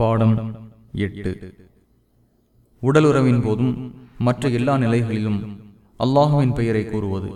பாடம் எட்டு. உடலுறவின் போதும் மற்ற எல்லா நிலைகளிலும் அல்லாஹுவின் பெயரை கூறுவது.